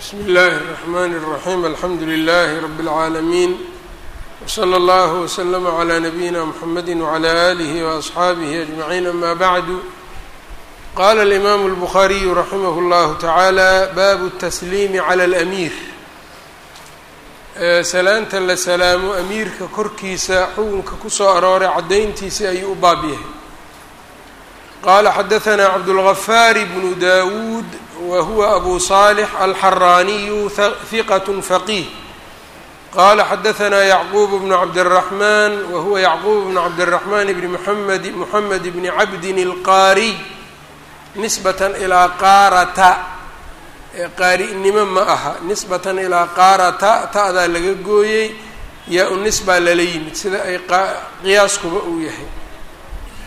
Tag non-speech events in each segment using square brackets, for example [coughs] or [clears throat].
bsm اllahi الرحmn الرaحيم alxamdu لlh رb العaalمين وslى اllه وslm عlى نbyina mحamd وعlى آlih وأصxaabih أجمعين ama bعd qala الإmam الbخariي raximh اllah taعalى bab التsliim عlى الأmيir salaanta la salaamo amiirka korkiisa xukunka kusoo arooray cadayntiisi ayuu u baab yahay qala xadaثna cabdالغfاr بن dawud whuwa abu صالح alxaraaniyu hiqة faqih qala xadaثna yacquub bn cabdالرaحman wahuwa yacquub bn cabdالرaحman bn mحamed mحamed bn cabdin اlqaariy nisbaة ilىa qaarata qaari-nimo ma aha nisbatan ilaa qaarata ta'daa laga gooyey yaa u nisbaa lala yimid sida ay qiyaaskuba uu yahay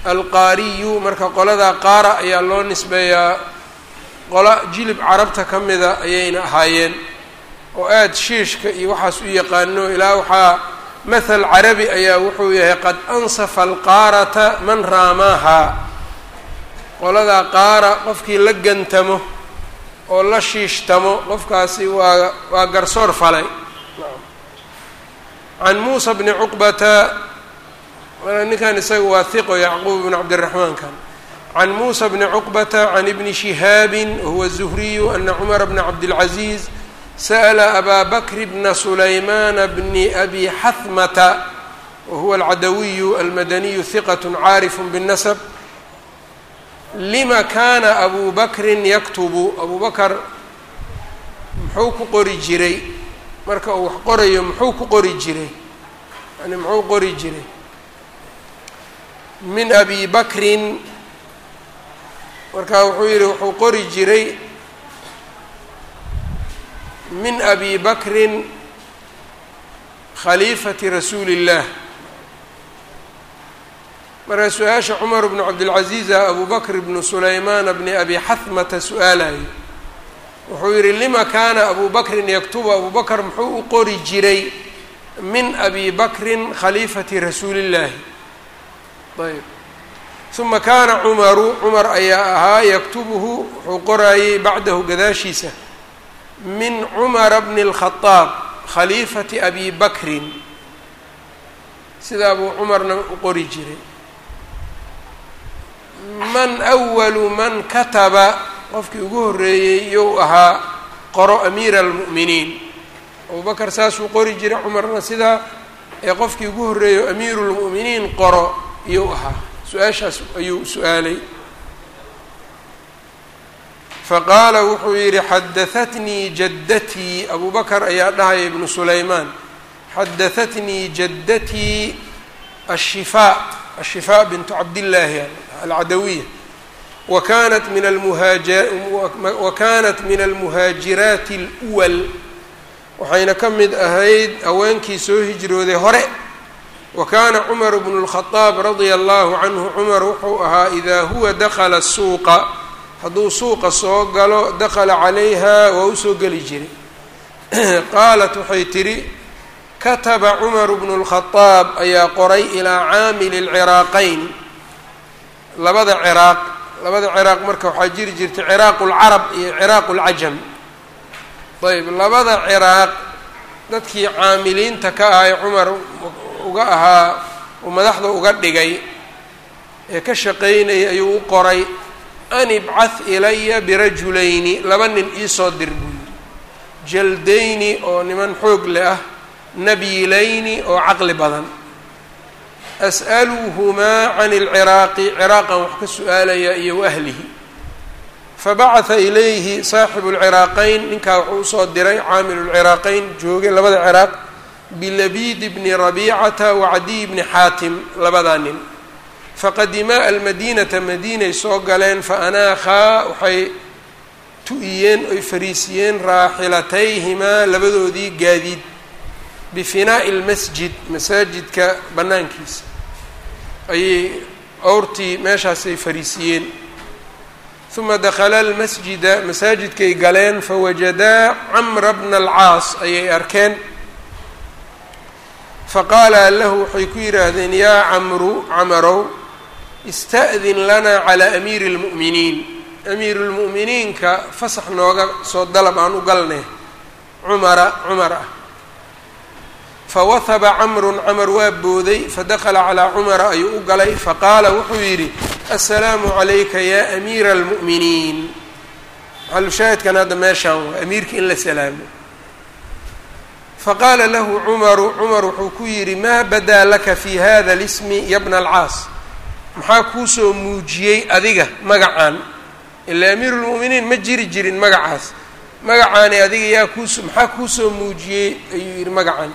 alqaariyu marka qoladaa qaara ayaa loo nisbeeyaa qola jilib carabta ka mida ayayna ahaayeen oo aada shiishka iyo waxaas u yaqaano ilaa waxaa mathal carabi ayaa wuxuu yahay qad ansafa alqaarata man raamaahaa qoladaa qaara qofkii la gantamo oo la shiishtamo qofkaasi waa waa garsoor falay. Can muusa bni cuqbata ninkan isaga waa hiqo yacquub bn cabdiraxmaan kan can muusa bni cuqbata can ibni shihaabi wahuwa zuhriyu ana cumara bna cabdilcaziiz sa'la abaa bakr bna sulaymana bni abi xahmata wahuwa alcadawiyu almadaniyu hiqat caarif bالnasb lima kana abu bakrin yaktubu abu bakar muxuu ku qori jiray marka uu wax qorayo muxuu ku qori jiray yani muxuu qori jiray min abi bakrin marka wuxuu yihi wuxuu qori jiray min abi bakrin khaliifati rasuuli اllah marka su'aasha cumar bnu cabdilcaziiza abu bakr bnu sulaymaana bni abi xahmata su'aalayo wuxuu yihi lima kaana abu bakrin yaktubu? Abu bakr muxuu u qori jiray min abi bakrin khaliifati rasuuli اllaahi ayb uma kaana cumaru cumar ayaa ahaa yaktubuhu wuxuu qoraayey bacdahu gadaashiisa min cumara bni اlkhadaab khaliifati abi bakrin sidaa buu cumarna u qori jiray man awalu man kataba qofkii ugu horreeyey iyou ahaa qoro amiira almu'miniin abubakar saasuu qori jiray cumarna sidaa ee qofkii ugu horreeyo amiiru lmu'miniin qoro iyou ahaa su'aashaas ayuu su'aalay. Faqaala wuxuu yidhi xadahatnii jaddatii. Abu bakar ayaa dhahaya ibnu sulaymaan. Xadahatnii jaddatii ashifaa ashifaa bintu cabdillaahi alcadawiya. Wa kanat min almuhaaja wa kanat min almuhaajiraati اlwal waxayna ka mid ahayd haweenkii soo hijrooday hore wa kaana cumar bnu lkhadaab radia allahu canhu cumar wuxuu ahaa idaa huwa dakala suuqa hadduu suuqa soo galo dakala calayha waa u soo geli jiray qaalat waxay tidhi kataba cumar bnu lkhadaab ayaa qoray ilaa caamili lciraaqayn labada ciraaq labada ciraaq marka waxaa jiri jirtay ciraaq lcarab iyo ciraaq lcajam ayb labada ciraaq dadkii caamiliinta ka ahay cumar uga ahaa uu madaxda uga dhigay ee ka shaqaynayay ayuu u qoray an ibcath ilaya birajulayni laba nin iisoo dir buu yidhi. Jaldayni oo niman xoog le ah nabiilayni oo caqli badan. As'aluhumaa can ilciraaqi ciraaqan wax ka su'aalaya iyo waahlihi fabacatha ilayhi saaxibu lciraaqayn ninkaa wuxuu u soo diray caamilu lciraaqayn joogay labada ciraaq bilabiid bni rabiicata wacadiy bni xaatim labadaa nin faqadimaa almadiinata madiinay soo galeen faanaakhaa waxay tu-iyeen oy fariisiyeen raaxilatayhimaa labadoodii gaadiid bifinaa'i lmasjid masaajidka bannaankiisa ayay owrtii meeshaasay fariisiyeen uma dakhala almasjida masaajidkay galeen fawajadaa camra bna alcaas ayay arkeen faqaala lahu waxay ku yidhaahdeen yaa camru camarow ista'din lanaa calaa amiiri اlmu'miniin amiiru lmu'miniinka fasax nooga soo dalab aan u galnay cumara cumar ah. Fawahaba camrun camar waa booday fadakala calaa cumara ayuu u galay. Faqaala wuxuu yidhi assalaamu calayka yaa amiira almu'miniin maxalushaahidkan hadda meeshaan waa amiirka in la salaamo faqaala lahu cumaru cumar wuxuu ku yidhi maa badaa laka fi hada lismi yabna alcaas? Maxaa kuusoo muujiyey adiga magacaan? Ilaa amiiru lmu'miniin ma jiri jirin magacaas. Magacaani adiga yaa kuuso maxaa kuusoo muujiyey? Ayuu yidhi magacan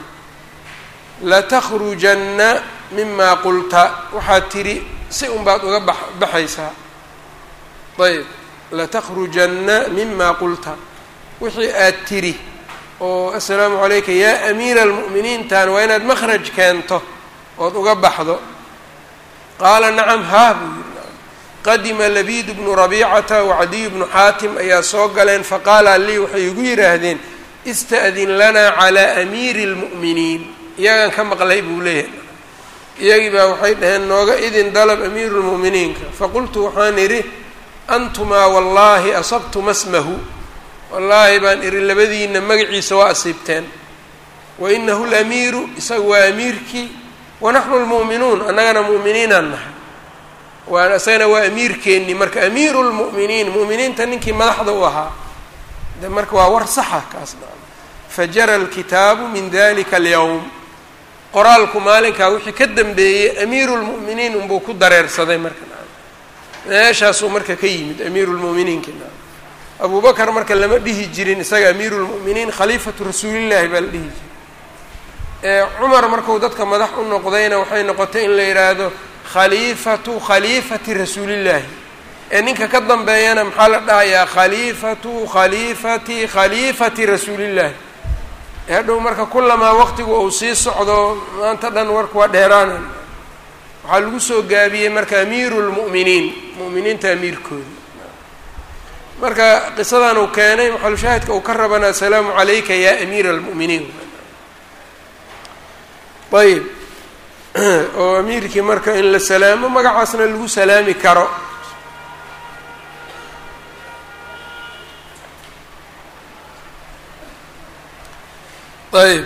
latakhrujanna mimaa qulta. Waxaad tidhi si unbaad uga bax baxaysaa. Ayb latakhrujanna mimaa qulta. Wixii aad tidhi oo assalaamu calayka yaa amiira almu'miniintan waa inaad makhraj keento ood uga baxdo. Qaala nacam haa buu yidhi. Qadima labiid bnu rabiicata wacadiy bnu xaatim ayaa soo galeen faqaala lii waxay igu yidhaahdeen ista'din lanaa calaa amiiri اlmu'miniin iyagan ka maqlay buu leeyahay. Iyagii baa waxay dhaheen nooga idin dalab amiiru lmu'miniinka faqultu waxaan idhi antumaa wallaahi asabtuma smahu wallaahi baan idhi labadiina magaciisa waa asiibteen. Wa inahu lamiiru isaga waa amiirkii. Wanaxnu lmu'minuun annagana mu'miniinaan nahay. Waan isagana waa amiirkeennii marka amiiru lmu'miniin mu'miniinta ninkii madaxda u ahaa de marka waa war saxa kaas fajara alkitaabu min dalika alyowm qoraalku maalinkaa wixii ka dambeeyey amiiru lmu'miniin unbuu ku dareersaday marka meeshaasuu marka ka yimid amiiru lmu'miniinki abu bakar marka lama dhihi jirin isaga amiiru lmu'miniin khaliifatu rasuulillahi baa la dhihi jiray. Cumar marku dadka madax u noqdayna waxay noqotay in la yidhaahdo khaliifatu khaliifati rasuulillaahi ee ninka ka dambeeyana maxaa la dhahayaa? Khaliifatu khaliifati khaliifati rasuulillaahi hadhow marka kulamaa waqtigu uu sii socdo maanta dhan warka waa dheeraanan waxaa lagu soo gaabiyey marka amiiru lmu'miniin mu'miniinta amiirkooda marka qisadan uu keenay maxalushaahidka uu ka rabana assalaamu calayka yaa amiira almu'miniin ayb [clears throat] oo amiirkii marka in la salaamo magacaasna lagu salaami karo ayb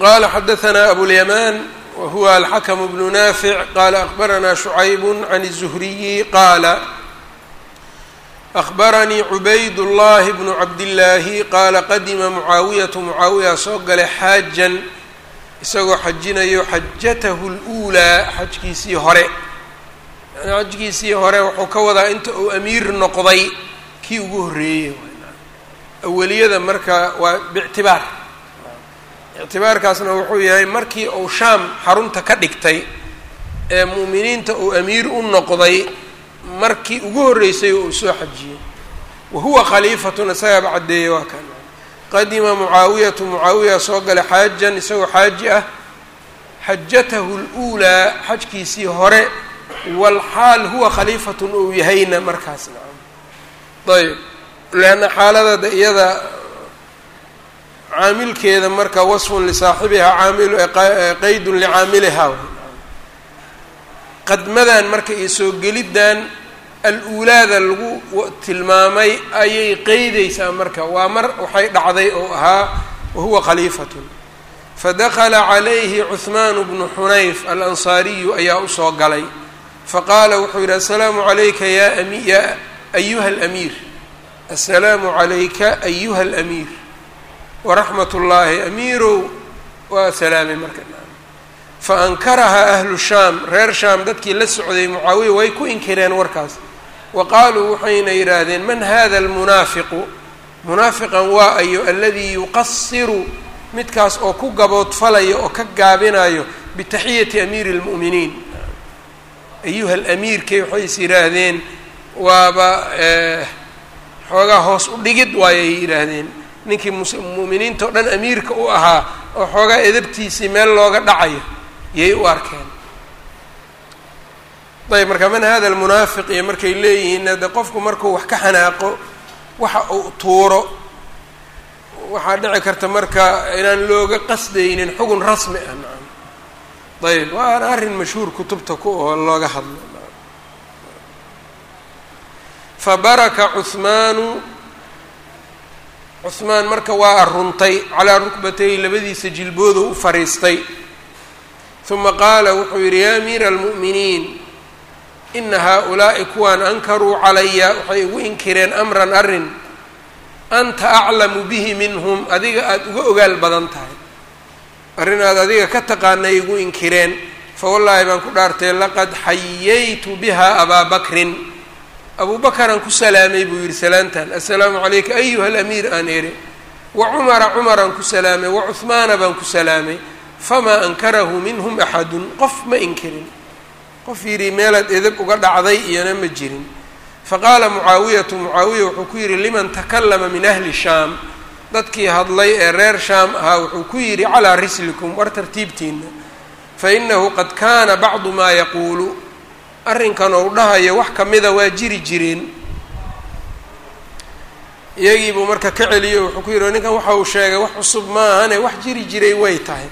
qala xadaثna abulyamaan wa huwa alxakm bnu naafic qala akbarana shucayb can الzuhriyi qaala akhbaranii cubaydullaahi bnu cabdillaahi qaala qadima mucaawiyatu mucaawiyaa soo galay xaajan isagoo xajinayo xajatahu luulaa xajkiisii hore yani xajkiisii hore wuxuu ka wadaa inta uu amiir noqday kii ugu horreeyey awaliyada marka waa bictibaar ictibaarkaasna wuxuu yahay markii uu shaam xarunta ka dhigtay ee mu'miniinta uu amiir u noqday markii ugu horreysay oo uu soo xajiyey. Wa huwa khaliifatun isagaaba caddeeyey waa kan. Qadima mucaawiyatu mucaawiya soo galay xaajan isagoo xaaji ah. Xajatahu اluulaa xajkiisii hore walxaal huwa khaliifatun ou yahayna markaas nacam ayb leanna xaaladada iyada caamilkeeda marka wasfun lisaaxibihaa caamilu qeydun licaamilihaa qadmadan marka iyo soo geliddan al-uulaada lagu tilmaamay ayay qeydaysaa marka. Waa mar waxay dhacday oo ahaa wahuwa khaliifatun. Fadakala calayhi cuhmaan bnu xunayf alansaariyu ayaa u soo galay. Faqaala wuxuu yidhi assalaamu calayka ya ami ya ayuha alamiir. Assalaamu calayka ayuha alamiir. Waraxmat ullaahi amiirow. Waa salaamay marka faankarahaa ahlu shaam reer shaam dadkii la socday mucaawiya way ku inkireen warkaas. Wa qaaluu waxayna yidhaahdeen man hada almunaafiqu? Munaafiqan waa ayo aladii yuqasiru midkaas oo ku gaboodfalayo oo ka gaabinayo bitaxiyati amiiri اlmu'miniin ayuha alamiirkay waxay is yidhaahdeen waaba xoogaa hoos u dhigid waayay yidhaahdeen. Ninkii mu'miniinta o dhan amiirka u ahaa oo xoogaa edabtiisii meel looga dhacayo yay u arkeen. Ayb marka man hada almunaafiq iyo markay leeyihiin de qofku markuu wax ka xanaaqo waxa uu tuuro waxaa dhici karta marka inaan looga qasdaynin xugun rasmi ah nacam. Ayb waana arrin mashhuur kutubta ku oo looga hadlo fabaraka cuhmaanu cuhmaan marka waa aruntay calaa rukbatay labadiisa jilboodu u fariistay uma qaala wuxuu yidhi yaa amiira almu'miniin ina haa-ulaa'i kuwaan ankaruu calaya waxay igu inkireen amran arrin anta aclamu bihi minhum adiga aada uga ogaal badan tahay arrin aad adiga ka taqaanay igu inkireen fawallaahi baan ku dhaartay laqad xayaytu biha abaa bakrin abuu bakaraan ku salaamay buu yidhi salaantan assalaamu calayka ayuha alamiir aan eri wa cumara cumaraan ku salaamay wa cuhmaana baan ku salaamay famaa ankarahu minhum axadun qof ma inkirin. Qof yidhi meelaad edab uga dhacday iyona ma jirin. Faqaala mucaawiyatu mucaawiya wuxuu ku yidhi liman takallama min ahli shaam? Dadkii hadlay ee reer shaam ahaa wuxuu ku yidhi calaa rislikum war tartiibtiina fa inahu qad kaana bacdu maa yaquulu. Arrinkan ou dhahayo wax kamida waa jiri jireen iyagiibuu marka ka celiyo wuxuu ku yidhi ninkan waxa uu sheegay wax cusub maahane wax jiri jiray way tahay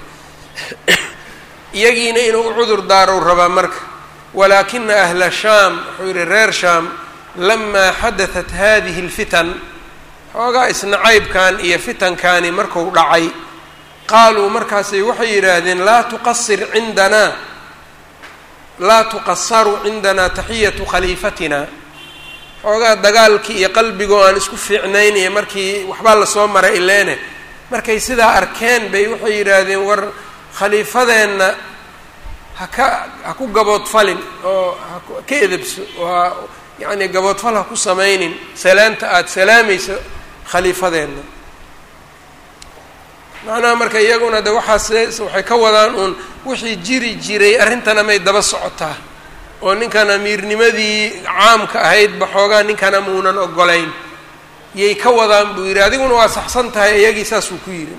[coughs] iyagiina inuu cudur daarow rabaa marka. Walaakina ahla shaam wuxuu yidhi reer shaam lamaa xadatat hadihi اlfitan xoogaa isnacaybkan iyo fitankani marku dhacay qaaluu markaasay waxay yidhaahdeen laa tuqasir cindanaa laa tuqasaru cindanaa taxiyatu khaliifatina. Xoogaa dagaalkii iyo qalbigoo aan isku fiicnaynaya markii waxbaa la soo maray ileene. Markay sidaa arkeen bay waxay yidhaahdeen war khaliifadeenna haka ha ku gaboodfalin oo haka edebso oo ha yacni gaboodfal ha ku samaynin salaanta aada salaamayso khaliifadeenna. Macnaha marka iyaguna de waxaas waxay ka wadaan uun wixii jiri jiray arrintana may daba socotaa. Oo ninkan amiirnimadii caamka ahaydba xoogaa ninkana muunan ogolayn. Yay ka wadaan buu yidhi adiguna waa saxsan tahay iyagii saasuu ku yidhi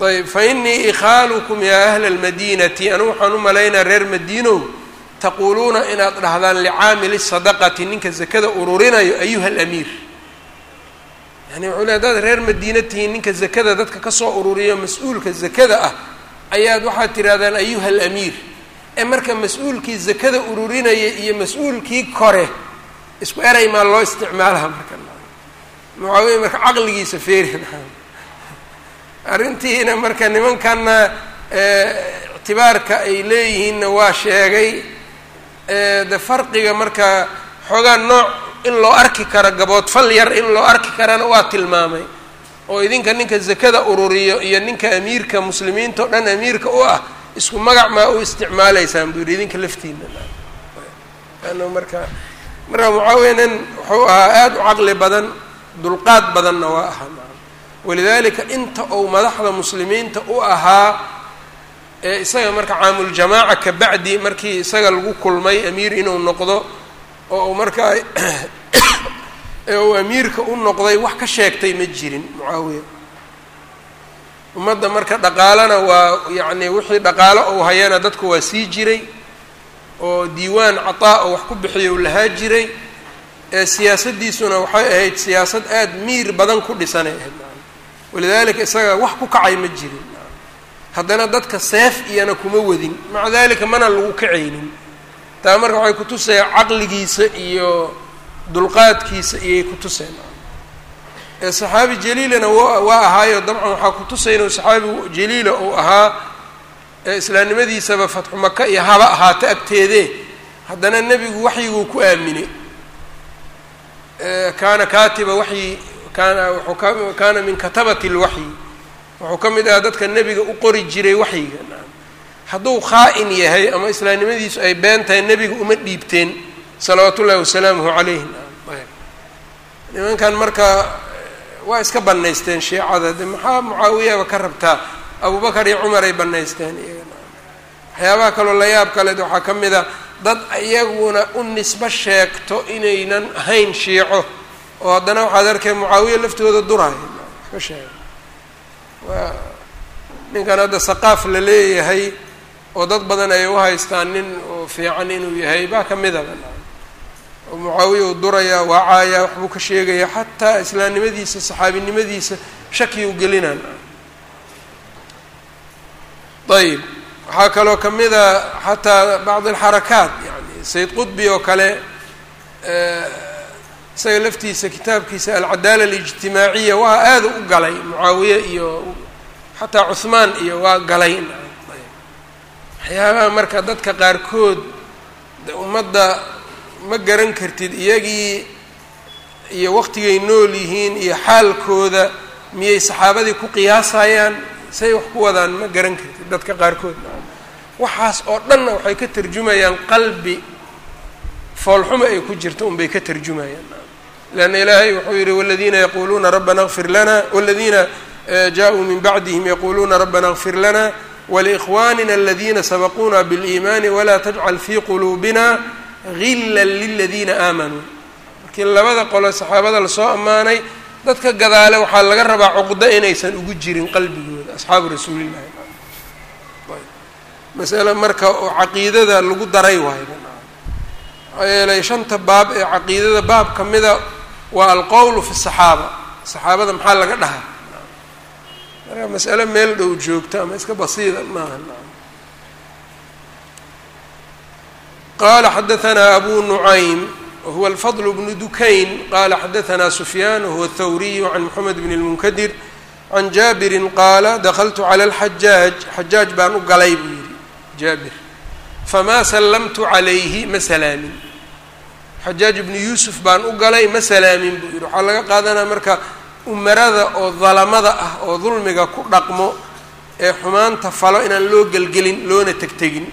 ayb fa inii ikhaalukum yaa ahla almadiinati anigu waxaan u malaynaa reer madiinow taquuluuna inaad dhahdaan licaamili sadaqati ninka zakada ururinayo ayuha alamiir. Yani wuxuu le hadaad reer madiina tihiin ninka zakada dadka ka soo ururiyo mas'uulka zakada ah ayaad waxaad tidhahdaan ayuha alamiir. Ee marka mas'uulkii zakada ururinaya iyo mas'uulkii kore isku eray maa loo isticmaalaha marka. Mucaawiya marka caqligiisa feeri arrintiina marka nimankanna ictibaarka ay leeyihiinna waa sheegay de farqiga marka xoogaa nooc in loo arki karo gaboodfal yar in loo arki karana waa tilmaamay. Oo idinka ninka zakada ururiyo iyo ninka amiirka muslimiinta o dhan amiirka u ah isku magac maa u isticmaalaysaan buu yidhi idinka laftiina ano marka marka mucaawiya nin wuxuu ahaa aada u caqli badan dulqaad badanna waa ahaa walidalika inta uu madaxda muslimiinta u ahaa ee isaga marka caamuljamaaca kabacdi markii isaga lagu kulmay amiir inuu noqdo oo markaa ee uu amiirka u noqday wax ka sheegtay ma jirin mucaawiya ummadda marka dhaqaalana waa yacni wixii dhaqaalo uu hayana dadku waa sii jiray oo diiwaan cataa oo wax ku bixiya u lahaa jiray ee siyaasaddiisuna waxay ahayd siyaasad aada miir badan ku dhisanay ahayd walidalika isaga wax ku kacay ma jirin. Haddana dadka seef iyana kuma wadin. Maca dalika mana lagu kacaynin taa marka waxay kutusaya caqligiisa iyo dulqaadkiisa iyay kutuseen ee saxaabi jaliilana wa waa ahaayo dabcan waxaa kutusaya inuu saxaabi jaliila uu ahaa ee islaamnimadiisaba fatxu maka iyo haba ahaato agteedee. Haddana nebigu waxyiguu ku aaminay kaana kaatiba waxyi kaana min katabati lwaxyi wuxuu ka mid ahaa dadka nebiga u qori jiray waxyiga. Hadduu khaa-in yahay ama islaamnimadiisu ay been tahay nebiga uma dhiibteen. Salawaatu ullahi wasalaamuhu calayh nimankan marka waa iska banaysteen shiicada. De maxaa mucaawiyaba ka rabtaa? Abubakar iyo cumar ay banaysteen waxyaabaha kaloo la yaab kaleed waxaa ka mid a dad iyaguna u nisbo sheegto inaynan ahayn shiico oo haddana waxaad arkay mucaawiya laftooda duraayo. Ka sheega waa ninkan hadda saqaaf la leeyahay oo dad badan ay u haystaan nin oo fiican inuu yahay baa ka midaba oo mucaawiya uu durayaa waacaaya waxbuu ka sheegaya xataa islaamnimadiisa saxaabinimadiisa shaki u gelinaan. Ayib waxaa kaloo ka mid a xataa bacd alxarakaat yani sayd qudbi oo kale isaga laftiisa kitaabkiisa alcadaala alijtimaaciya waa aada u galay. Mucaawiye iyo xataa cuhmaan iyo waa galay. Waxyaabaha marka dadka qaarkood ummadda ma garan kartid iyagii iyo waqtigay nool yihiin iyo xaalkooda miyay saxaabadii ku qiyaasayaan? Say wax ku wadaan ma garan kartid dadka qaarkood. Waxaas oo dhanna waxay ka tarjumayaan qalbi foolxuma ay ku jirto unbay ka tarjumayaan leanna ilaahay wuxuu yihi waladiina yaquuluuna rabbana kfir lana waladiina jaa-uu min bacdihim yaquuluuna rabbana kfir lana waliikhwanina aladina sabaquuna biliimaani walaa tajcal fii quluubina gila liladiina aamanuu markii labada qolo saxaabada la soo ammaanay dadka gadaale waxaa laga rabaa cuqdo inaysan ugu jirin qalbigooda asxaabu rasuulillahi masale marka oo caqiidada lagu daray waayo yeelay shanta baab ee caqiidada baab ka mida waa alqowlu fi saxaaba. Saxaabada maxaa laga dhahaa? Marka mas'alo meel dhow joogta ama iska basiida maaha qala xadaanaa abu nucaym wahuwa alfadl bnu dukayn. Qala xadaanaa sufyaan wahuwa thawriyu can moxamed bn lmunkadir can jaabirin qaala dakltu cala alxajaaj xajaaj baan u galay buu yihi jaabir. Famaa sallamtu calayhi ma salaamin xajaaj ibnu yuusuf baan u galay ma salaamin buu yihi waxaa laga qaadanaya marka umarada oo dalamada ah oo dulmiga ku dhaqmo ee xumaanta falo inaan loo gelgelin loona tegtegin.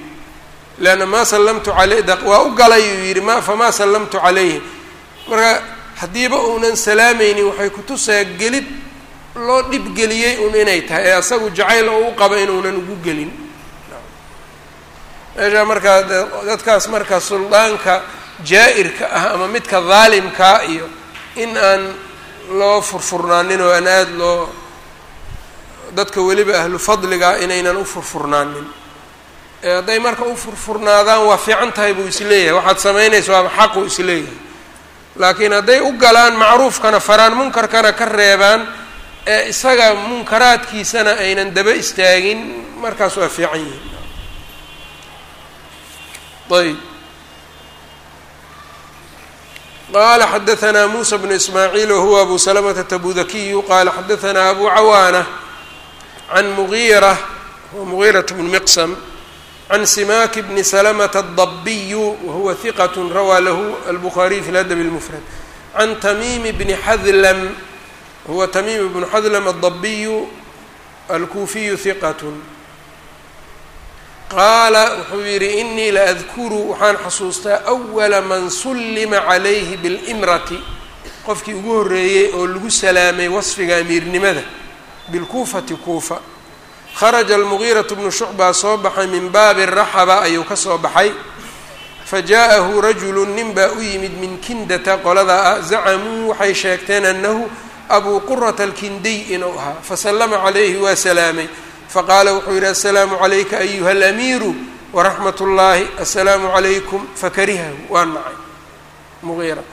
Leanna maa sallamtu aley waa u galay uu yidhi ma famaa sallamtu calayhi. Marka haddiiba uunan salaamaynin waxay kutusaa gelid loo dhibgeliyey un inay tahay ee asagu jacayl oo u qabo inuunan ugu gelin. Meeshaa markaa dadkaas marka suldaanka jaa-irka ah ama midka daalimkaa iyo in aan loo furfurnaanin oo aan aada loo dadka weliba ahlu fadliga inaynan u furfurnaanin. Ee hadday marka u furfurnaadaan waa fiican tahay buu is leeyahay waxaad samaynaysa waaba xaquu is leeyahay laakiin hadday u galaan macruufkana faraan munkarkana ka reebaan ee isaga munkaraadkiisana aynan daba istaagin markaas waa fiican yihiin ayb qala xadaثna muسى بن ismaaعiil whuwa abu سلمةa تabudakiyu qala xadaثna abu cawaanة can muغيرة huwa muغيرة بن mqsm can simak bni سلمة الضabiy wahuwa ثiqة rawى lahu الbخariي fi اladب الmfrad can تmim bni xadlm huwa تmim bn xadlm الضabiy alkuufiyu ثiqة qaala wuxuu yidhi inii la adkuru waxaan xasuustaa awala man sullima calayhi biاlimrati qofkii ugu horreeyey oo lagu salaamay wasfiga amiirnimada bilkuufati kuufa. Kharaja almugiiratu bnu shucbaa soo baxay min baabi raxaba ayuu ka soo baxay. Fajaa'ahu rajulu nin baa u yimid min kindata qolada ah. Zacamuu waxay sheegteen annahu abuu qurata alkindiy inuu ahaa. Fasallama calayhi waa salaamay faqaala wuxuu yidhi assalaamu calayka ayuha alamiiru waraxmat ullaahi assalaamu calaykum fakarihahu. Waa nacay mugiira.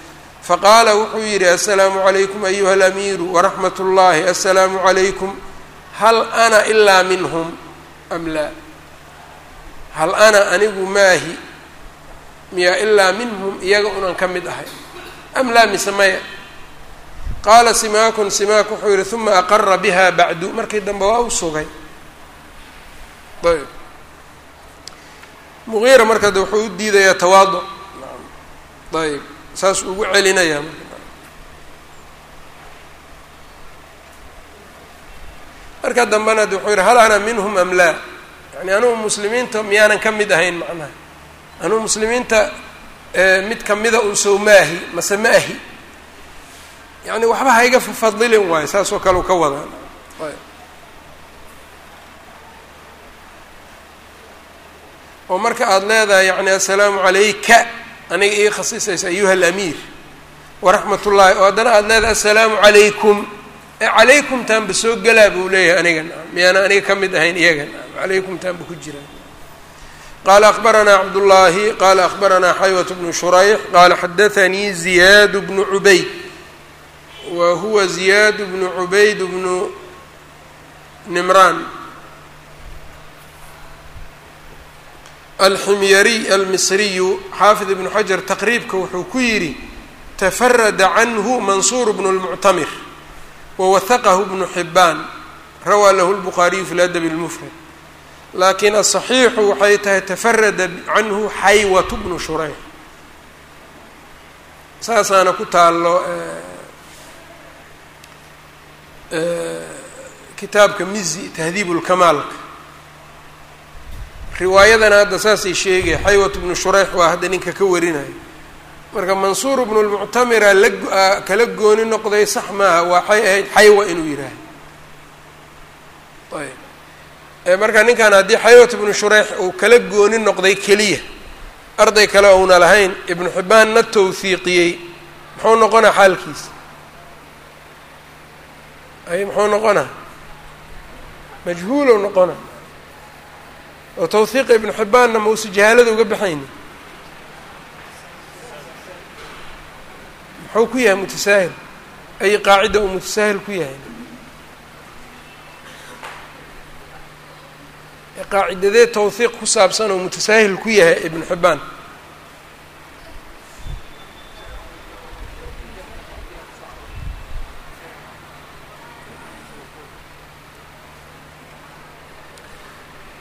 Faqaala wuxuu yidhi assalaamu calaykum ayuha alamiiru waraxmat ullaahi assalaamu calaykum hal ana ilaa minhum am laa? Hal ana anigu maahi miyaa ilaa minhum iyaga unan ka mid ahay am laa mise maya? Qaala simaakun simaak wuxuu yidhi uma aqara biha bacdu. Markii dambe waa u sugay ayb. Mugiira marka de wuxuu u diidayaa tawaaduc ayb. Saas ugu celinayaa marka. Dambena de wuxuu yihi hal ana minhum am laa? Yani anugu muslimiinta miyaanan ka mid ahayn macnaha. Anugu muslimiinta mid kamida un sow maahi mase ma ahi. Yani waxba hayga fafadilin waayo saas oo kale u ka wadaa oo marka aada leedahay yani assalaamu calayka aniga ii khasisaysa ayuha alamiir waraxmat ullaahi oo haddana aada leedahay assalaamu calaykum ee calaykum taanba soo gelaa buu leeyahay aniga miyaana aniga ka mid ahayn iyaga calaykum taanba ku jira. Qala akbaranaa cabdullaahi qala akbaranaa xaywat bnu shurayx qala xadaanii ziyaad bnu cubayd wa huwa ziyaad bnu cubayd bnu nimraan alximyariy almisriyu xaafid ibnu xajar taqriibka wuxuu ku yidhi tafarada canhu mansuur bnu lmuctamir wawahaqahu bnu xibaan rawaa lahu lbukhaariyu fi ladabi اlmufrad laakiin asaxiixu waxay tahay tafarada canhu xaywat bnu shurayx saasaana ku taallo kitaabka mizi tahdiib lkamaalka riwaayadana hadda saasay sheegaya xaywat bnu shurayx waa hadda ninka ka warinayo marka mansuur bnu lmuctamira la kala gooni noqday sax maaha waxay ahayd xaywa inuu yihaaha ayb. Marka ninkan haddii xaywat bnu shurayx uu kala gooni noqday keliya arday kale ouna lahayn ibnu xibbaanna tawhiiqiyey muxuu noqonaa xaalkiisa ay muxuu noqonaa? Majhuulow noqona oo tawhiiqa ibnu xibbaanna mausa jahaalada uga baxayni. Muxuu ku yahay mutasaahil ay qaacida uu mutasaahil ku yahay? Qaacidadee tawhiiq ku saabsan oo mutasaahil ku yahay ibnu xibbaan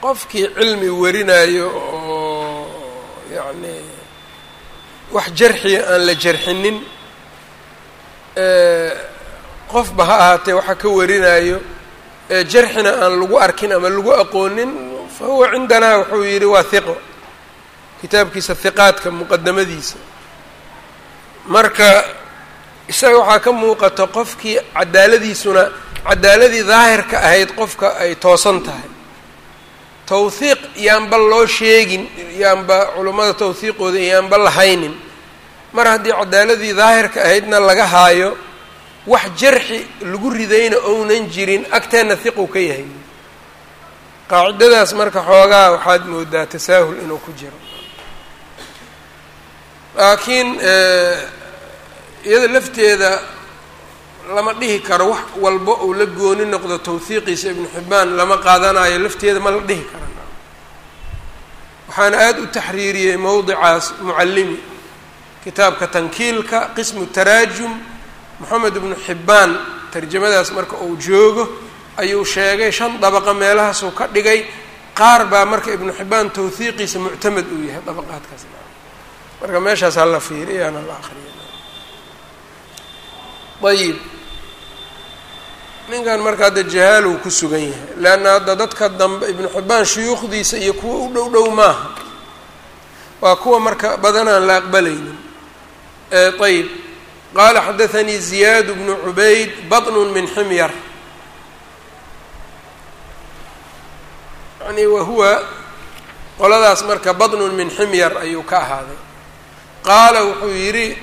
qofkii cilmi warinayo oo yacni wax jarxiya aan la jarxinin qofba ha ahaatee waxa ka warinayo jarxina aan lagu arkin ama lagu aqoonin fa huwa cindanaa wuxuu yidhi waa hiqo kitaabkiisa hiqaadka muqadamadiisa marka isaga waxaa ka muuqata qofkii cadaaladiisuna cadaaladii daahirka ahayd qofka ay toosan tahay tawhiiq yaanba loo sheegin yaanba culummada tawhiiqooda yaanba lahaynin mar haddii cadaaladii daahirka ahaydna laga haayo wax jarxi lagu ridayna ounan jirin agteenna hiqu ka yahay. Qaacidadaas marka xoogaa waxaad moodaa tasaahul inuu ku jiro. Laakiin iyada lafteeda lama dhihi karo wax walba uu la gooni noqdo tawhiiqiisa ibnu xibbaan lama qaadanayo lafteeda ma la dhihi kara waxaana aada u taxriiriyey mowdicaas mucallimi kitaabka tankiilka qismu taraajum. Moxamed ibnu xibbaan tarjamadaas marka uu joogo ayuu sheegay shan dabaqa meelahaasuu ka dhigay. Qaar baa marka ibnu xibbaan tawhiiqiisa muctamed uu yahay dabaqaadkaas. Marka meeshaas hala fiiriya ana la akriya ayib ninkan marka hadda jahaalow ku sugan yahay. Leanna hadda dadka dambe ibnu xibbaan shuyuukhdiisa iyo kuwa u dhow dhow maaha. Waa kuwa marka badanaan la aqbalaynin. Ayb qaala xadaanii ziyaad bnu cubayd baطn min ximyar. Yani wahuwa qoladaas marka baطn min ximyar ayuu ka ahaaday. Qaala wuxuu yidhi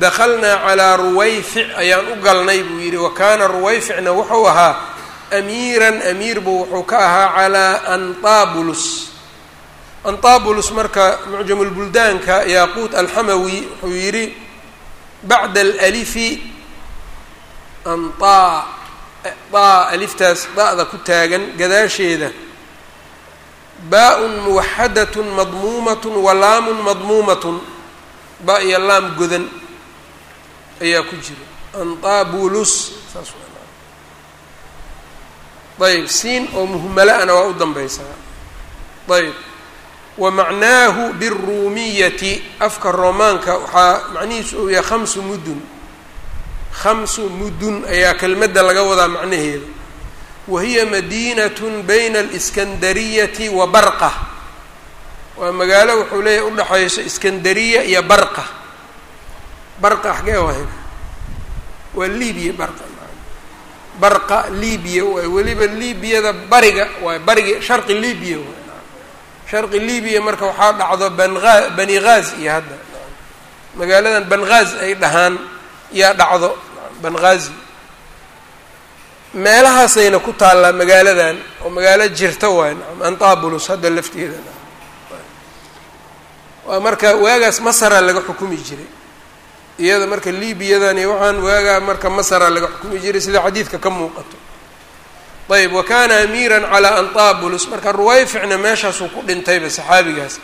dakhalnaa calaa ruwayfic ayaan u galnay buu yidhi wa kaana ruwayficna wuxuu ahaa amiiran amiir buu wuxuu ka ahaa calaa antaabulus antaabulus marka mucjamulbuldaanka yaaquut alxamawi wuxuu yidhi bacda alalifi antaa daa aliftaas da'da ku taagan gadaasheeda baa-un muwaxadatun madmuumatun walaamun madmuumatun ba iyo laam godan ayaa ku jira. Anطabulus saas ayb siin oo muhmala-ana waa u danbeysaa ayb wa macnaahu biruumiyati afka roomaanka waxaa macnihiisu uu yahay khamsu mudun. Khamsu mudun ayaa kelmadda laga wadaa macnaheeda wa hiya madiinatun bayna aliskandariyati wa barqa waa magaalo wuxuu leeyahay udhexayso iskandariya iyo barqa barqa xagee wahay waa libiya barqa. Barqa libiya waay weliba libiyada bariga waay bariga sharqi libiya waay sharqi libiya marka waxaa dhacdo banaa bani ghaaz iyo hadda. Magaaladan banghaz ay dhahaan yaa dhacdo banghaazi meelahaasayna ku taallaa magaaladan oo magaalo jirta waay nacam antabulus hadda lafteeda waa marka waagaas masara laga xukumi jiray iyada marka libiyadani waxaan waagaa marka masara laga xukumi jiray sida xadiidka ka muuqato. Ayb wa kana amiira calaa antabulus marka ruwayficna meeshaasuu ku dhintayba saxaabigaas.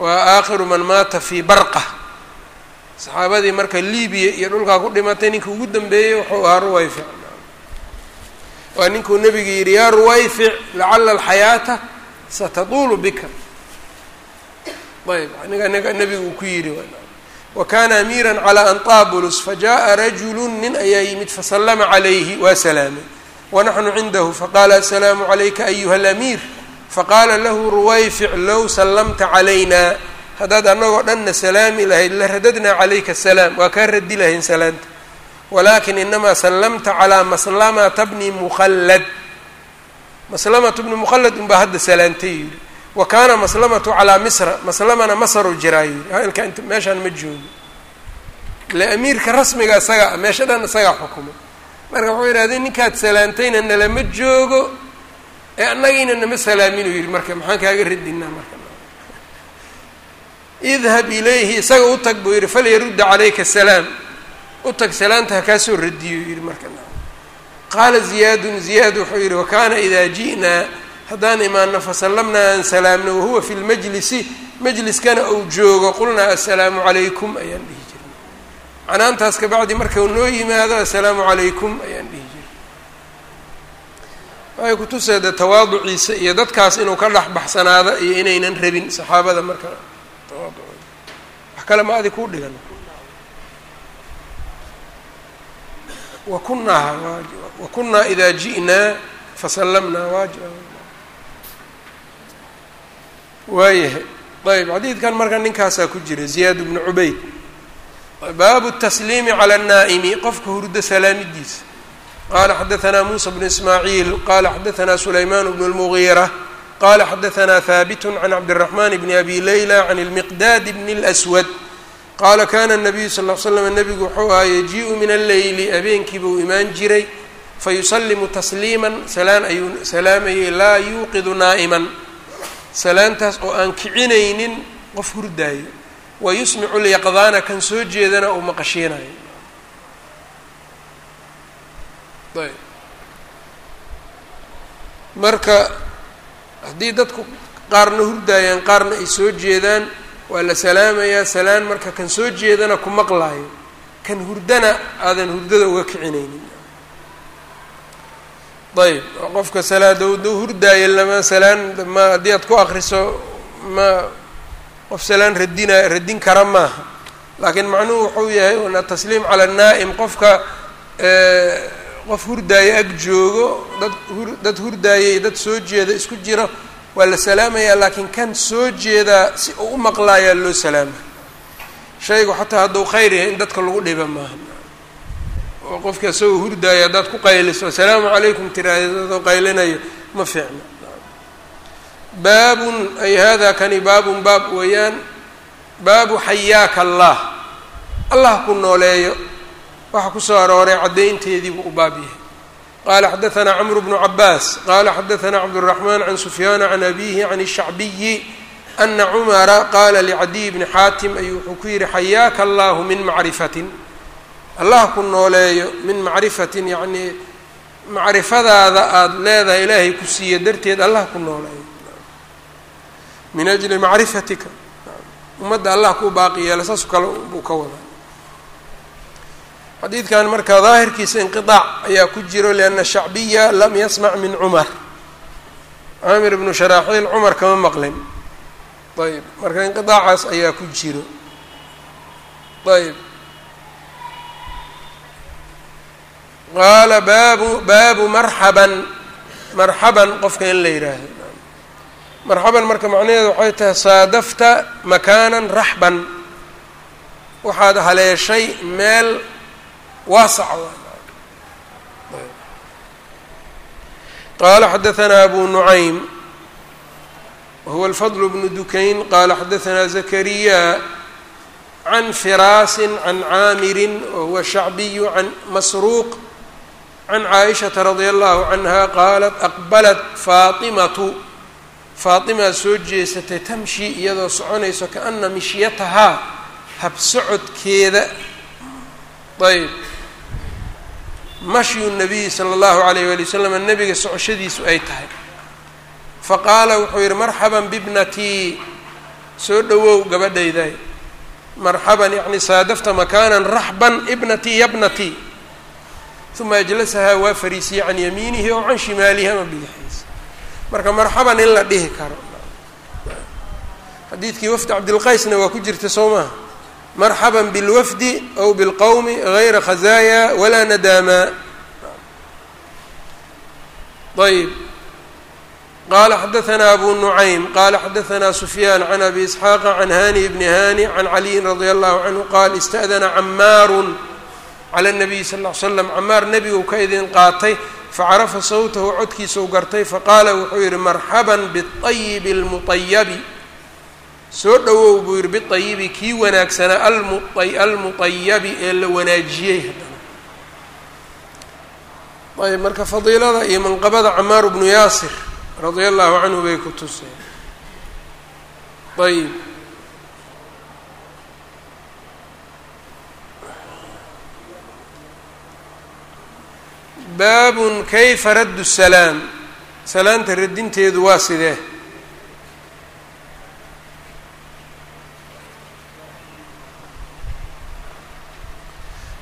Waa aakhiru man maata fii barqa saxaabadii marka libiya iyo dhulkaa ku dhimatay ninka ugu dambeeyey wuxuu ahaa ruwayfic waa ninkuu nebiga yidhi yaa ruwayfic lacala alxayaata satatuulu bika. Ayb aniga aniga nebiga uu ku yidhi wa kana amiira calaa anطabulus fajaءa rajulu nin ayaa yimid fasalama calayhi waa salaamay. Wanaxnu cindahu faqaala asalaamu calayka ayuha alamiir faqaala lahu ruwayfic low sallamta calaynaa haddaad annagoo dhanna salaami lahayd la radadnaa calayka asalaam waa kaa radi lahayn salaanta. Walaakin inamaa sallamta calaa maslamata bni muqallad maslamata bni muqallad unbaa hadda salaantay yidhi wa kaana maslamatu calaa misra maslamana masaru jiraa yidhi. Meeshaan ma joogo ile amiirka rasmiga isaga ah meeshadan isagaa xukumay marka wuxuu yidhahdeen ninkaad salaantayna nalama joogo ee annagiina nama salaamin uu yidhi. Marka maxaan kaaga radinaa marka. Idhab ilayhi isaga u tag buu yidhi falyarudda calayka asalaam u tag salaanta ha kaa soo radiyo yidhi marka. Qaala ziyaadun ziyaad wuxuu yidhi wakana idaa ji'naa haddaan imaano fasallamnaa aan salaamno wahuwa fi lmajlisi majliskana uu joogo qulnaa assalaamu calaykum ayaan dhihi jirnay canaantaas kabacdi markau noo yimaado assalaamu calaykum ayaan dhihi jiray. Waxay kutuseeda tawaaduciisa iyo dadkaas inuu ka dhex baxsanaado iyo inaynan rabin saxaabada marka tawaaducooda. Wax kale ma adi kuu dhigan. Wakunaa wakunaa idaa ji'naa fasallamnaa waaj waayahay. Ayb xadiidkan marka ninkaasaa ku jira ziyaad bnu cubayd. Baabu tasliimi cala annaa'imi qofka hurdo salaamidiisa. Qala xadaanaa muusa bnu ismaaciil qala xadaanaa sulaymaan bnu lmugiira qala xadaanaa haabit can cabdiraxman bni abi layla can lmiqdaad bni اlswad qaala kana nabiyu sal l slam nabigu wuxuu ahaa yaji-u min alleyli habeenkiiba uu imaan jiray fayusalimu tasliiman salaan ayuu salaamayay laa yuuqidu naa'iman salaantaas oo aan kicinaynin qof hurdaayo. Wa yusmicu lyaqdaana kan soo jeedana uu maqashiinayo ayb. Marka haddii dadku qaarna hurdaayaan qaarna ay soo jeedaan waa la salaamayaa salaan marka kan soo jeedana ku maqlaayo. Kan hurdana aadan hurdada uga kicinaynin ayb qofka salaadowda hurdaayo lama salaan ma haddii aad ku akriso ma qof salaan radina radin kara maaha laakiin macnuhu wuxuu yahay una tasliim cala naa'im qofka qof hurdaayo ag joogo dad hur dad hurdaayay dad soo jeeda isku jiro waa la salaamayaa laakiin kan soo jeedaa si uu u maqlaayaa loo salaama. Shaygu xataa hadduu khayr yahay in dadka lagu dhiba maaha oo qofka isagoo hurdaaya haddaad ku qayliso assalaamu calaykum tiraadadoo qaylinayo ma fiicno baabun ay hada kani baabun baab weeyaan baabu xayaaka allah allah ku nooleeyo waxa kusoo arooray caddaynteedii buu u baab yahay qala xadaanaa cmru bnu cabaas qala xadaanaa cabdالraxman can sufyaana can abihi can الshacbiyi ana cumara qala licadiy bni xaatim ayuu wuxuu ku yihi xayaaka allahu min macrifatin allah ku nooleeyo min macrifatin yacnii macrifadaada aada leedahay ilaahay ku siiya darteed allah ku nooleeyo. Min ajli macrifatika. Ummadda allah kuu baaqi yeela saas kale buu ka wadaa. Xadiidkan marka daahirkiisa inqiطaac ayaa ku jiro lianna shacbiya lam yasmac min cumar. Caamir ibnu sharaaxiil cumar kama maqlin. Ayb marka inqiطaacaas ayaa ku jiro. Ayb qaala baabu baabu marxaban marxaban qofka in la yidhaahdo marxaban marka macnaheedu waxay tahay saadafta makaanan raxban waxaad haleeshay meel waasac qala xadaanaa abu nucaym wahuwa alfadl bnu dukayn qala xadaanaa zakariya can firaasin can caamirin wahuwa shacbiyu can masruuq can caaishata radia allahu canha qaalat aqbalat faatimatu faatimaa soo jeesatay tamshi iyadoo soconayso kaana mishyatahaa habsocodkeeda ayb mashyu nabiyi sala allahu alayh wali wasalam nabiga socoshadiisu ay tahay faqaala wuxuu yihi marxaban bibnatii soo dhowow gabadhayday marxaban yani saadafta makaanan raxban ibnatii yabnatii uma ajlasahaa waa fariisiyey can yamiinihi oo can shimaalihi ama bidixiisa marka marxaban in la dhihi karo xadiidkii wafdi cabdilqaysna waa ku jirta soo maha marxaban bilwafdi aw bilqowmi gayra khazaaya walaa nadaama ayb qala xadaثna abu nuعaym qala xadaثna sufyaan can abi isxaaqa can hani bni hani can caliyin radi allahu canhu qaal ista'dana camaaru cala nabiyi sal ll slam camaar nebiguu ka idin qaatay facarafa sawtahu codkiisa u gartay faqaala wuxuu yidhi marxaban biayibi almuayabi soo dhowow buu yidhi biayibi kii wanaagsanaa almuayabi ee la wanaajiyey haddana. Ayb marka fadiilada iyo manqabada camaaru bnu yaasir radia allahu canhu bay ku tuseen. Ayb baabun kayfa raddu salaam salaanta radinteedu waa sidee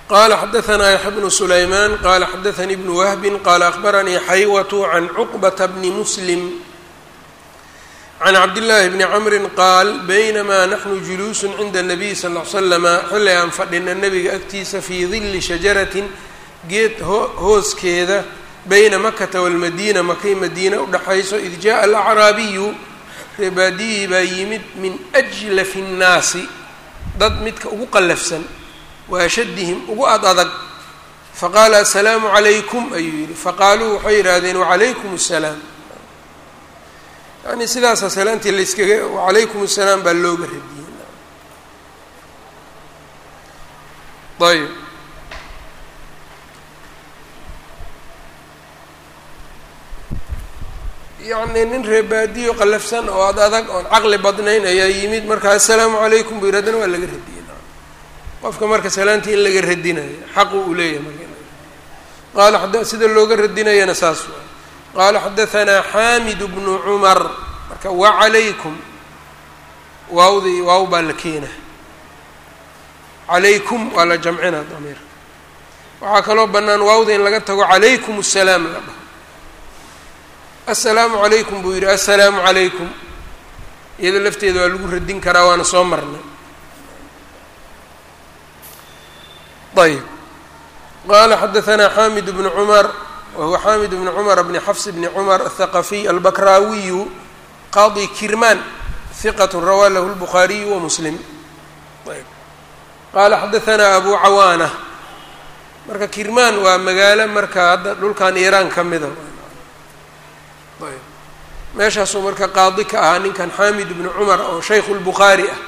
qala xadaثna yaxya bnu sulayman qala xadaثanii bnu wahbi qala akhbaranii xaywat can cuqbata bni muslim can cabdillaahi bni camri qaal baynamaa naxnu juluusu cinda الnabiy sal ll ly slama xilli aan fadhina nebiga agtiisa fii dilli shajaratin geed hooskeeda bayna makata walmadiina makay madiina udhaxayso id jaa alacraabiyu reebaadiyii baa yimid min ajlafi nnaasi dad midka ugu qallafsan wa ashaddihim ugu ad adag faqaala asalaamu calaykum ayuu yidhi. Faqaaluu waxay yidhaahdeen wacalaykum asalaam yani sidaasaa salaantii layskaga wacalaykum asalaam baa looga radiyey ayb yacni nin reebaadiyo qallafsan oo ad adag oon caqli badnayn ayaa yimid. Markaa assalaamu calaykum buu yidhi haddana waa laga radiyey qofka marka salaantii in laga radinayo xaqu uu leeyahay marka qaala sida looga radinayana saas waay qaala xadahanaa xaamid bnu cumar. Marka wacalaykum waawdi waaw baa la keena calaykum waa la jamcina damiir. Waxaa kaloo bannaan waawda in laga tago calaykum asalaam la dhaho assalaamu calaykum buu yidhi. Assalaamu calaykum. Iyada lafteeda waa lagu radin karaa waana soo marnay. Ayb qala xadaanaa xamid bnu cumar wahuwa xamid bnu cumar bni xafs bni cumar athaqafiy albakraawiyu qaadi kirman hiqat rawaa lahu lbukhaariyu wa muslim. Ayb qaala xadaanaa abu cawaana marka kirman waa magaalo marka hadda dhulkan iiraan ka mida meeshaasuu marka qaadi ka ahaa ninkan xamid bn cumar oo shaykhu اlbukhaari ah.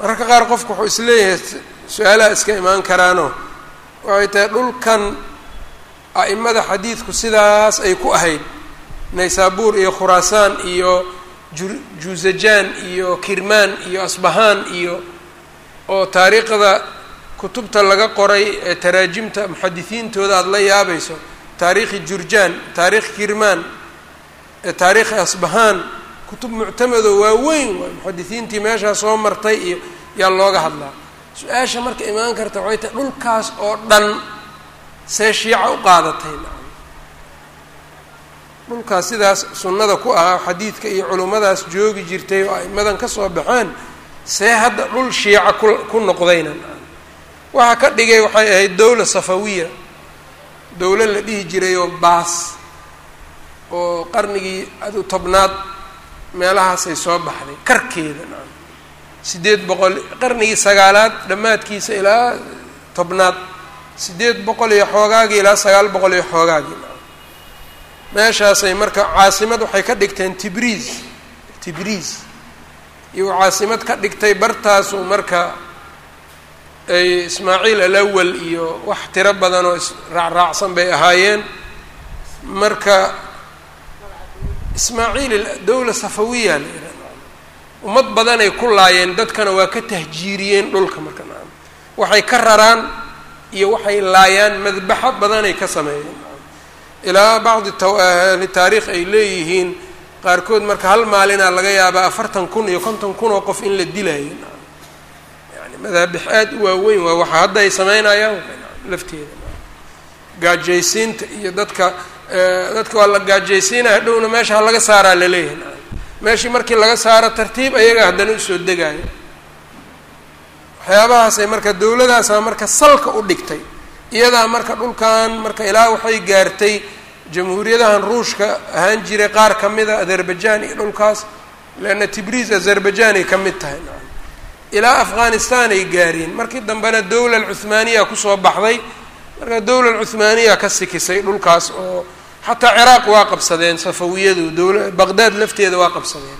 Mararka qaar qofku wuxuu is leeyahay su'aalaha iska imaan karaano waxay tahay dhulkan a'imada xadiidku sidaas ay ku ahayd. Naysaabuur iyo khuraasaan iyo juusajaan iyo kirmaan iyo asbahaan iyo oo taariikhda kutubta laga qoray ee taraajimta muxadisiintooda aada la yaabayso taariikhi jurjaan taariikh kirmaan taariikhi asbahaan kutub muctamado waaweyn waay muxadisiintii meeshaa soo martay iyo yaa looga hadlaa. Su'aasha marka imaan karta waxay tahay dhulkaas oo dhan see shiica u qaadatay dhulkaas sidaas sunnada ku ahaa xadiidka iyo culummadaas joogi jirtay oo a'imadan ka soo baxeen see hadda dhul shiica ku ku noqdayna waxaa ka dhigay waxay ahayd dowla safawiya dowlo la dhihi jiray oo baas oo qarnigii adu tobnaad meelahaasay soo baxday karkeeda nacam. Siddeed boqol qarnigii sagaalaad dhammaadkiisa ilaa tobnaad. Siddeed boqol iyo xoogaagii ilaa sagaal boqol iyo xoogaagii nacam. Meeshaasay marka caasimad waxay ka dhigteen tibriis tibriis iyo caasimad ka dhigtay bartaasu marka ismaaciil alawal iyo wax tiro badan oo israacraacsan bay ahaayeen. Marka ismaaciil dowla safawiya la yidhaha ummad badanay ku laayeen dadkana waa ka tahjiiriyeen dhulka marka nacam waxay ka raraan iyo waxay laayaan madbaxo badanay ka sameeyeen. Ilaa bacdi ahli taariikh ay leeyihiin qaarkood marka hal maalinaa laga yaabaa afartan kun iyo konton kun oo qof in la dilaayo madaabix aada u waaweyn waa waxa hadda ay sameynayaan. Lafteeda. Gaajaysiinta iyo dadka dadka waa la gaajaysiinaya hadhowna meesha ha laga saaraa la leeyahay meeshii markii laga saaro tartiib ayaga haddana u soo degaayo. Waxyaabahaasay marka dowladaasaa marka salka u dhigtay iyadaa marka dhulkan marka ilaa waxay gaartay jamhuuriyadahan ruushka ahaan jiray qaar ka mida azerbaijan iyo dhulkaas leanna tibriis azerbaijan ay ka mid tahay ilaa afghanistan ay gaareen markii dambena dowla alcuhmaaniya ku soo baxday marka dowla alcuhmaaniya ka sikisay dhulkaas oo xataa ciraaq waa qabsadeen safawiyadu dowla baqdaad lafteeda waa qabsadeen.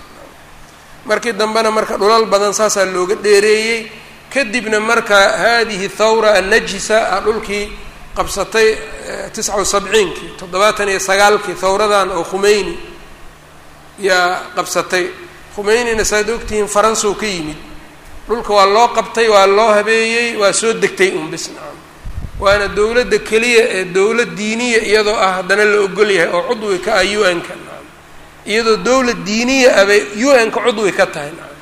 Markii dambena marka dhulal badan saasaa looga dheereeyey kadibna marka hadihi thawra annajisa a dhulkii qabsatay tisca wa sabciinkii toddobaatan iyo sagaalkii thawradan oo khumeyni yaa qabsatay. Khumeynina saad ogtihiin faransow ka yimid dhulka waa loo qabtay waa loo habeeyey waa soo degtay un bis nacam waana dowladda keliya ee dowlad diiniya iyadoo ah haddana la ogol yahay oo cudwi ka ah u n-ka nacam iyadoo dowlad diiniya abay u n-ka cudwi ka tahay nacam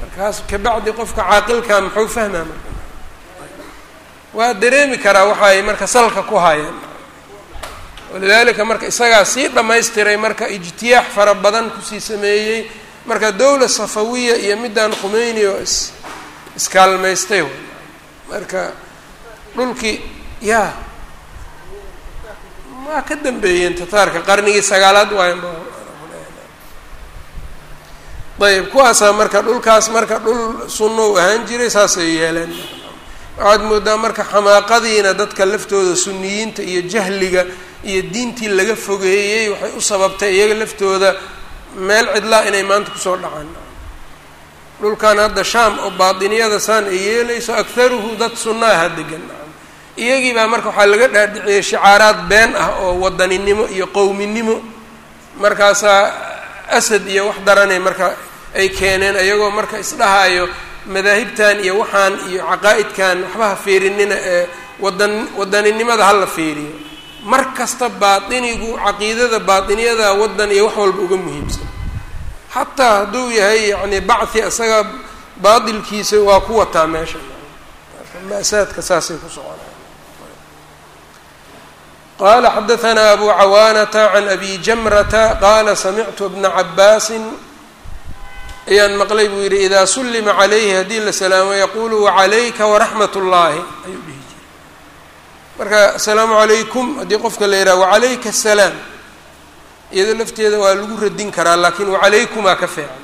markaas kabacdi qofka caaqilka muxuu fahmaa marka waa dareemi karaa waxa ay marka salka ku hayaan walidaalika marka isagaa sii dhammaystiray marka ijtiyaax fara badan ku sii sameeyey marka dowla safawiya iyo middan khumeyni oo is iskaalmaystay marka dhulkii ya waa ka dambeeyeen tataarka qarnigii sagaalaad waayan ayb kuwaasaa marka dhulkaas marka dhul sunnow ahaan jiray saasay yeeleen. Waxaad moodaa marka xamaaqadiina dadka laftooda suniyiinta iyo jahliga iyo diintii laga fogeeyey waxay u sababtay iyaga laftooda meel cidlaa inay maanta ku soo dhacaan. Dhulkan hadda shaam oo baatiniyada saan ay yeelayso akharuhu dad sunnaha degan iyagii baa marka waxaa laga dhaadhiciyey shicaaraad been ah oo wadaninimo iyo qowminimo. Markaasaa asad iyo wax daranay marka ay keeneen ayagoo marka isdhahayo madaahibtan iyo waxaan iyo caqaa'idkan waxba ha feerinina ee wadan wadaninimada hala feeriyo mar kasta baatinigu caqiidada baatiniyada wadan iyo wax walba uga muhiimsan xataa hadduu yahay yani bacthi isaga baatilkiisa waa ku wataa meesha. Maasaadka saasay ku soconaa qala xadaثna abu cawaanata can abi jamrata qala samictu bna cabaasin ayaan maqlay buu yidhi idaa sullima calayhi haddii la salaamo yaqulu wacalayka waraxmat اllahi ayuu dhihi jiray. Marka asalaamu calaykum haddii qofka la yidhaha wacalayka asalaam iyado lafteeda waa lagu radin karaa laakiin wacalaykumaa ka fiican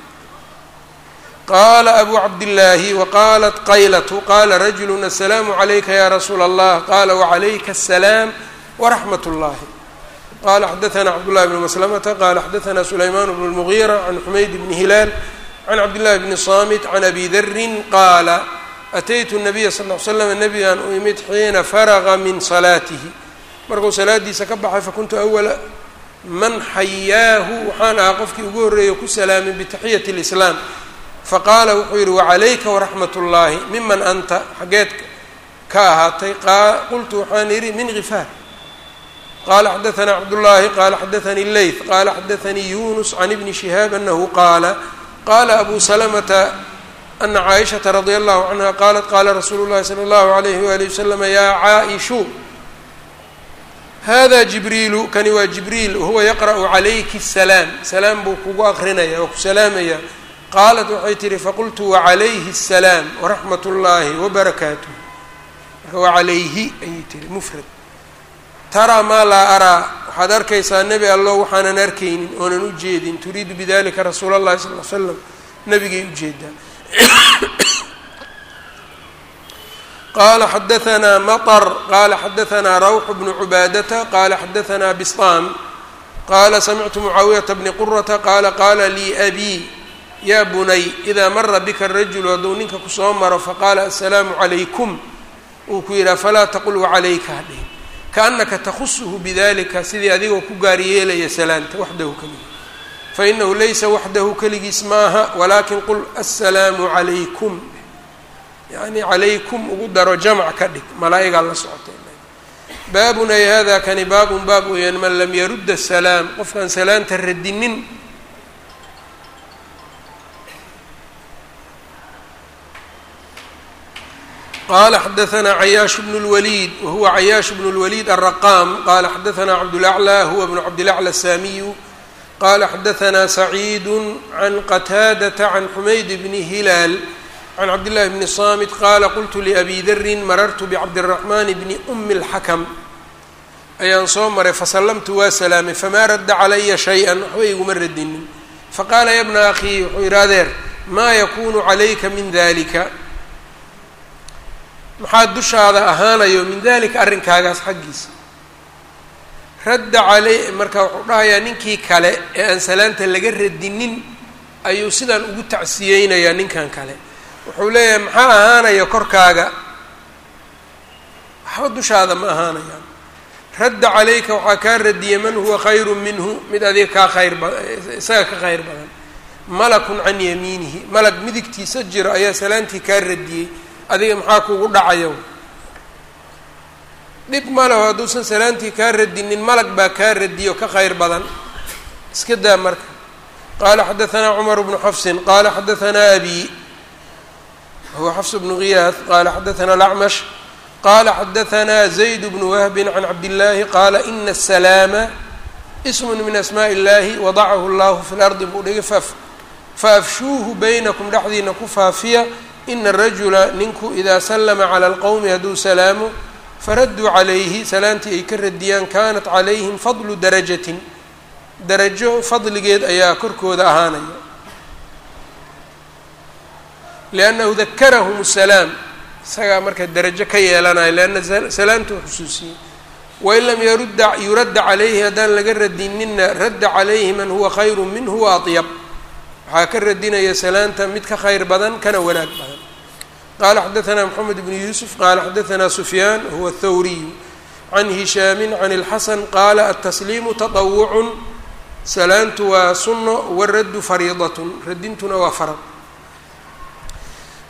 qaala abu cabdillaahi waqaalat qaylatu qaala rajulu asalaamu calayka ya rasuula allah qaala wacalayka asalaam wraxmat اllahi qala xadaثna cabdالlahi bn maslamta qala xadaثna sulayman bn اlmugiira can xumayd bni hilaal can cabdillahi bni samit can abi darin qaala ataytu الnabiya sal ll ly slam nabigan u imid xiina faraga min salaatihi markuu salaadiisa ka baxay fakuntu awala man xayaahu waxaan ahaa qofkii ugu horreeya ku salaamay bitaxiyati lislaam faqaala wuxuu yidhi wacalayka waraxmat ullaahi miman anta? Xaggeed ka ahaatay qultu waxaan yidhi min khifaar qaala xadaanaa cabdullaahi qaala xadaanii leyt qaala xadaanii yunus can ibni shihaab anahu qaala qaala abu salamata ana caaishata radia allahu canha qaalat qaala rasuulu llahi sala allahu alayhi waali wasalama yaa caaishu hada jibriilu kani waa jibriil huwa yaqra'u calayki salaam salaam buu kugu akrinaya oo ku salaamaya qaalat waxay tihi faqultu wacalayhi asalaam waraxmat اllaahi wabarakaatuh marka wa calayhi ayay tiri mufrad taraa maa laa araa waxaad arkaysaa nebi alloo waxaanan arkaynin oonan ujeedin turiidu bidalika rasuul اllahi sal l slam nabigay u jeedaa qala xadaanaa maطr qala xadaanaa rawx bnu cubaadata qala xadaanaa bistaam qala samictu mucaawiyata bni qurata qaala qaala lii abi yaa bunay idaa mara bika rajulu hadduu ninka ku soo maro faqaala asalaamu calaykum uu ku yidhaha falaa taqul wacalayka hadhihin kaanaka takhushu bidalika sidii adigoo ku gaaryeelaya salaanta waxdahu keligii fainahu laysa waxdahu keligiis maaha walaakin qul asalaamu calaykum yacni calaykum ugu daro jamac ka dhig malaa'igaa la socotay. Baabun ay hada kani baabun baab weeyaan man lam yarudda salaam qofkaan salaamta radinin. Qala xadaanaa cayaash bnu lwaliid wahuwa cayaash bnu lwaliid alraqaam qala xadaanaa cabdulaclaa huwa bnu cabdilacla asaamiyu qala xadaanaa saciidu can qataadata can xumayd bni hilaal can cabdillahi bni saamit qaala qultu liabi darin marartu bicabdiiraxmaani bni umi اlxakam ayaan soo maray fasallamtu waa salaamay famaa radda calaya shay-an waxba iguma radinin faqaala yabna akhii wuxuu yidhi adeer maa yakunu calayka min dalika maxaa dushaada ahaanayo min dalika arrinkaagaas xaggiisa radda caley marka wuxuu dhahayaa ninkii kale ee aan salaanta laga radinin ayuu sidaan ugu tacsiyeynayaa ninkan kale wuxuu leeyahay maxaa ahaanaya korkaaga? Waxba dushaada ma ahaanayaan. Radda calayka waxaa kaa radiyay man huwa khayru minhu. Mid adiga kaa khayr ba isaga ka khayr badan. Malakun can yamiinihi. Malag midigtiisa jiro ayaa salaantii kaa radiyey adiga maxaa kugu dhacayo dhib maleho hadduusan salaantii kaa radinin malag baa kaa radiyo ka khayr badan. Iska daa marka. Qaala xadaثanaa cumar bnu xafsin qaala xadaثanaa abi huwa xafs bnu giyaad qaala xadaثana lacmash qala xadaثna zayd bnu wahbi can cabdillaahi qaala ina الsalaama ism min asmaaءi اllahi wadacahu اllahu fi lardi buu dhigay faafshuuhu baynakum dhexdiina ku faafiya ina الrajula ninku idaa slama calى اlqowmi hadduu salaamo faraduu calayhi salaantii ay ka radiyaan kanat calayhim fadlu darajatin darajo fadligeed ayaa korkooda ahaanaya liannahu dakarahum salaam isagaa marka darajo ka yeelanayo leanna salaamtuu xusuusiyey. wain lam yarudda yuradda calayhi haddaan laga radinina radda calayhi man huwa khayru minhu wa atyab waxaa ka radinaya salaanta mid ka khayr badan kana wanaag badan. qaala xadaanaa moxamed ibnu yuusuf qaala xadaanaa sufyaan huwa thawriyu can hishaamin can ilxasan qaala altasliimu taطawucun salaantu waa sunno waraddu fariidatun radintuna waa farad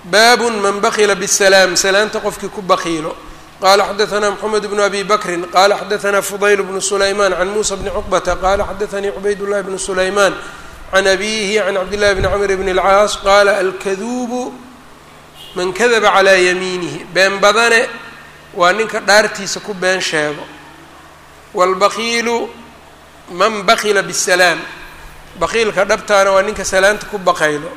baabun man bakila bsalaam salaamta qofkii ku bakiilo qala xadaanaa mxamed bnu abi bakrin qala xadaanaa fudayl bnu sulayman can muusa bni cuqbata qala xadaanii cubayd llahi bnu sulayman can abihi can cabdillahi bni camr bn اlcaas qaala alkaduubu man kadaba calaa yamiinihi been badane waa ninka dhaartiisa ku been sheego. Wاlbakiilu man bakila bsalaam bakiilka dhabtaana waa ninka salaanta ku baqaylo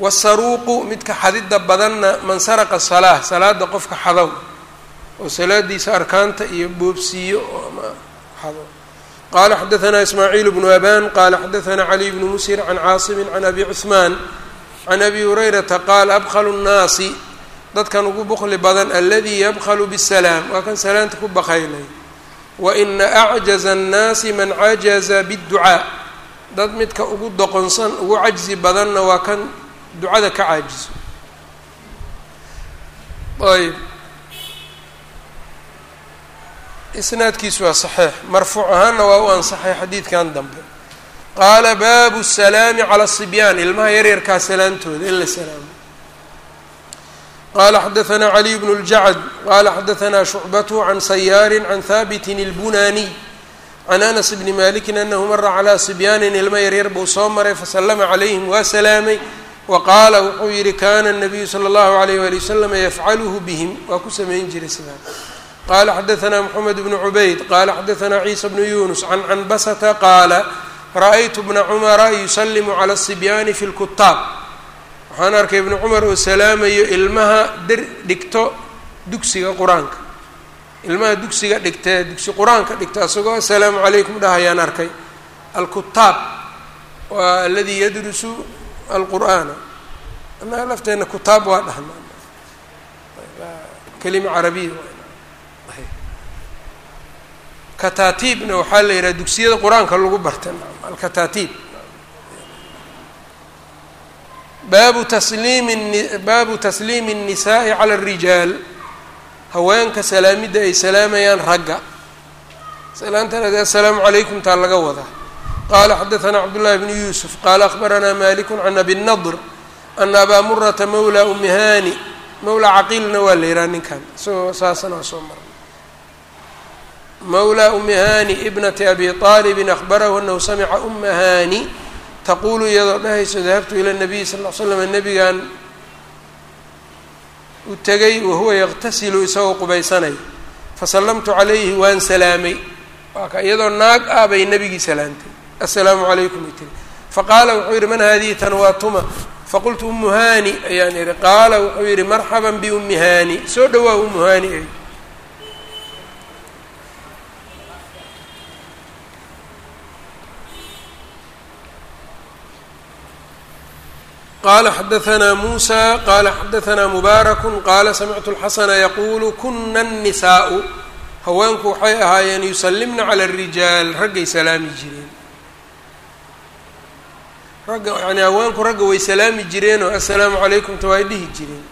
wاsaruuqu midka xadida badanna man saraqa salaa salaada qofka xadow oo salaadiisa arkaanta iyo boobsiiyo oo ama xado qala xadaثna ismaaciil bnu aban qala xadaثna caliy bnu musir can caasimi can abi cuثmaan can abi hurayrata qaala abklu الnaasi dadkan ugu bukli badan aladi yabklu bالsalaam waa kan salaanta ku bakaylay waina acjaza الnaasi man cajaza bالducaa dad midka ugu doqonsan ugu cajzi badanna waa kan ducada ka caajiso. Ayb isnaadkiisu waa saxiix. Marfuuc ahaanna waa u ansaxay xadiidkan dambe. Qaala baabu salaami cala asibyaan ilmaha yaryarkaa salaantooda in la salaamo. Qala xadaanaa caliy bnu ljacd qala xadaanaa shucbathu can sayaari can haabitin اlbunaaniy can anas bni maliki anahu mara calaa sibyaani ilmo yaryar buu soo maray fasalama calayhim waa salaamay waqaala wuxuu yihi kana الnabiyu slى اllahu عalayh wali waslama yafcaluhu bihim waa ku samayn jiray sidaa qala xadaثna mxamed bnu cubayd qala xadaثna ciisa bnu yunus can canbasata qaala ra-aytu bna cumara yusalimu calى الصibyaani fi اlkutaab waxaan arkay ibnu cumar oo salaamayo ilmaha der dhigto dugsiga qur-aanka ilmaha dugsiga dhigtee dugsi qur-aanka dhigto asagoo asalaamu calaykum dhahayaan arkay alkutaab waa aladii yadrusu alqur'aana annaga lafteenna kutaab waa dhahnaa kelima carabiya kataatiibna waxaa la yidhaha dugsiyada qur-aanka lagu barta alkataatiib baabu tasliimi baabu tasliimi الnisaءi calى الrijaal haweenka salaamidda ay salaamayaan ragga salaantan ade asalaamu calaykum taa laga wadaa qala xadaثna cabdالlahi bn yuusuf qala akhbarana malik can abi الnadr ana abaa murata mawla umihani mawla caqiilna waa la yihaha ninkan isagoo saasana waa soo marnay mawla umihani ibnati abi طaalibin akhbarahu anahu samica uma hani taqulu iyadoo dhahayso dahabtu ila nabiyi sal l slam nabigan u tegay wahuwa yaqtasilu isagoo qubaysanay fasallamtu calayhi waan salaamay waa ka iyadoo naag ah bay nebigii salaamtay assalaamu calaykum. Ay tiri faqaala wuxuu yidhi man haadihi tan waa tuma? Faqultu ummu haani. Ayaan idhi qaala wuxuu yidhi marxaban biummi haani. Soo dhawaa ummu haani ay. Qala xadaanaa muusa. Qaala xadaanaa mubaaraku qaala samictu lxasana yaquulu kuna nnisaau haweenku waxay ahaayeen yusallimna cala arijaal raggay salaami jireen ragga yani haweenku ragga way salaami jireenoo assalaamu calaykum ta way dhihi jireen.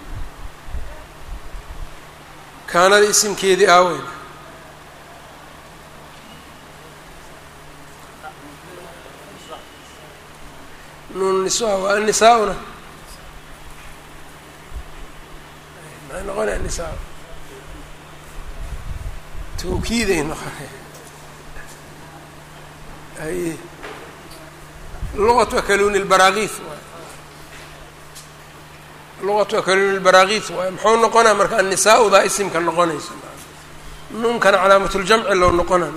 Kaanada isimkeedii aaweyn nuun nisa waa annisaa-una. Maxay noqonaya nisaa tawkiiday noqonay haye luqatu akaluuni lbaraakiis waay luqatu akaluuni lbaraakiis waay muxuu noqonaa marka annisaa-udaa isimka noqonayso nuunkana calaamatuljamci loo noqona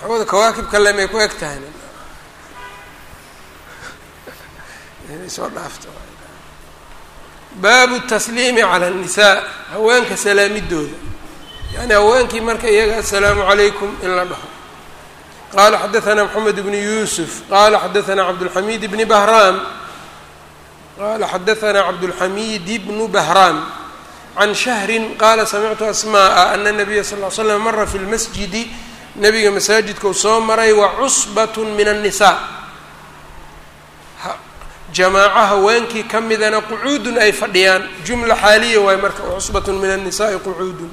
maxawada kawaakibka le may ku eg tahay soo dhaafto baabu tasliimi cala annisaa haweenka salaamidooda yani haweenkii marka iyaga assalaamu calaykum in la dhaho qala xadaثna mxamed bn yusuf qala xadaثna cabdالxamid bni bahram qala xadaثna cabdالxamid bnu bahram can shahri qala samictu asmaءa ana الnabiya sal ly slam mara fi lmasjidi nabiga masaajidkau soo maray wacusbat min الnisa jamaaco haweenkii ka midana qucuudun ay fadhiyaan jumla xaaliya waay marka cusbat min الnisaءi qucuudun